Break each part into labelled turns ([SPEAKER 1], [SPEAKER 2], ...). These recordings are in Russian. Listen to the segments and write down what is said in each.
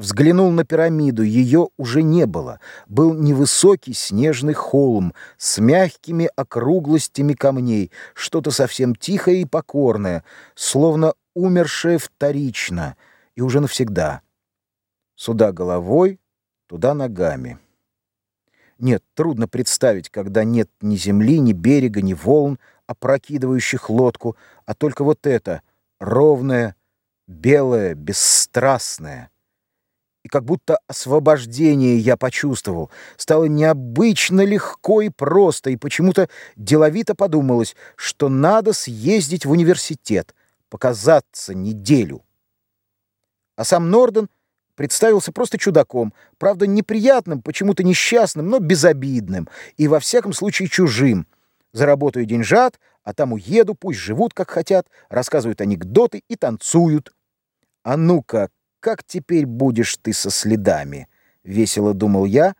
[SPEAKER 1] Взглянул на пирамиду, ее уже не было. Был невысокий снежный холм с мягкими округлостями камней, что-то совсем тихое и покорное, словно умершее вторично и уже навсегда. Сюда головой, туда ногами. Нет, трудно представить, когда нет ни земли, ни берега, ни волн, опрокидывающих лодку, а только вот это, ровное, белое, бесстрастное — как будто освобождение я почувствовал. Стало необычно легко и просто, и почему-то деловито подумалось, что надо съездить в университет, показаться неделю. А сам Норден представился просто чудаком, правда, неприятным, почему-то несчастным, но безобидным и, во всяком случае, чужим. Заработаю деньжат, а там уеду, пусть живут, как хотят, рассказывают анекдоты и танцуют. А ну-ка, как теперь будешь ты со следами?» — весело думал я,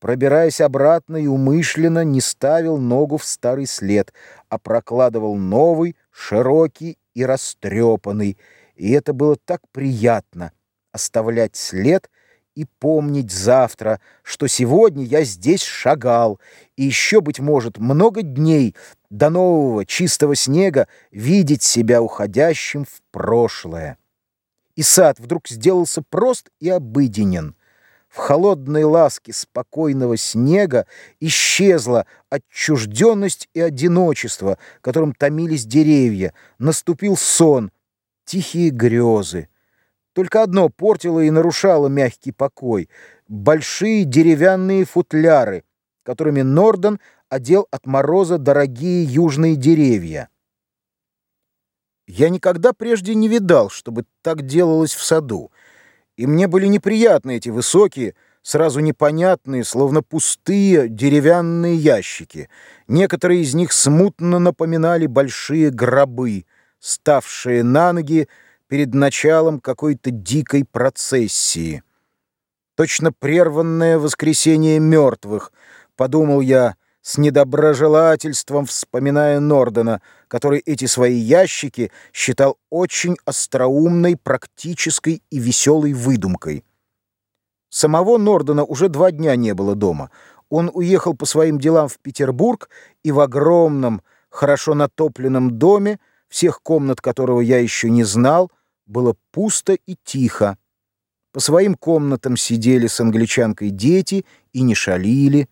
[SPEAKER 1] пробираясь обратно и умышленно не ставил ногу в старый след, а прокладывал новый, широкий и растрепанный. И это было так приятно — оставлять след и помнить завтра, что сегодня я здесь шагал, и еще, быть может, много дней до нового чистого снега видеть себя уходящим в прошлое и сад вдруг сделался прост и обыденен. В холодной ласке спокойного снега исчезла отчужденность и одиночество, которым томились деревья. Наступил сон, тихие грезы. Только одно портило и нарушало мягкий покой — большие деревянные футляры, которыми Норден одел от мороза дорогие южные деревья. Я никогда прежде не видал, чтобы так делалось в саду, и мне были неприятны эти высокие, сразу непонятные, словно пустые деревянные ящики. Некоторые из них смутно напоминали большие гробы, ставшие на ноги перед началом какой-то дикой процессии. Точно прерванное воскресение мертвых, подумал я, — с недоброжелательством вспоминая Нордена, который эти свои ящики считал очень остроумной, практической и веселой выдумкой. Самого Нордена уже два дня не было дома. Он уехал по своим делам в Петербург, и в огромном, хорошо натопленном доме, всех комнат которого я еще не знал, было пусто и тихо. По своим комнатам сидели с англичанкой дети и не шалили,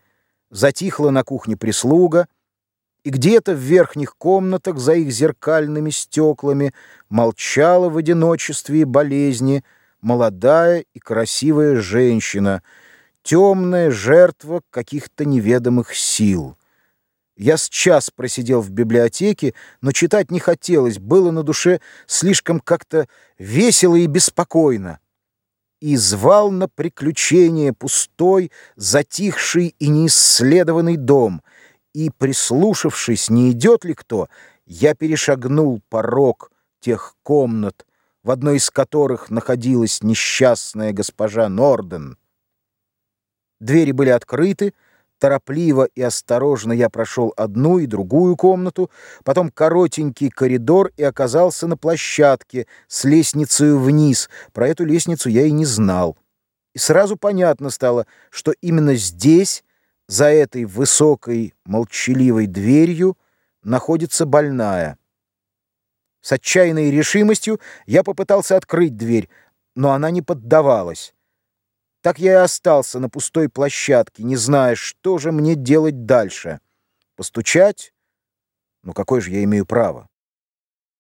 [SPEAKER 1] затихла на кухне прислуга, и где-то в верхних комнатах за их зеркальными стеклами молчала в одиночестве и болезни молодая и красивая женщина, темная жертва каких-то неведомых сил. Я с час просидел в библиотеке, но читать не хотелось, было на душе слишком как-то весело и беспокойно и звал на приключение пустой, затихший и неисследованный дом, и, прислушавшись, не идет ли кто, я перешагнул порог тех комнат, в одной из которых находилась несчастная госпожа Норден. Двери были открыты, Торопливо и осторожно я прошел одну и другую комнату, потом коротенький коридор и оказался на площадке с лестницей вниз. Про эту лестницу я и не знал. И сразу понятно стало, что именно здесь, за этой высокой молчаливой дверью, находится больная. С отчаянной решимостью я попытался открыть дверь, но она не поддавалась. Так я и остался на пустой площадке, не зная, что же мне делать дальше. Постучать? Ну какое же я имею право?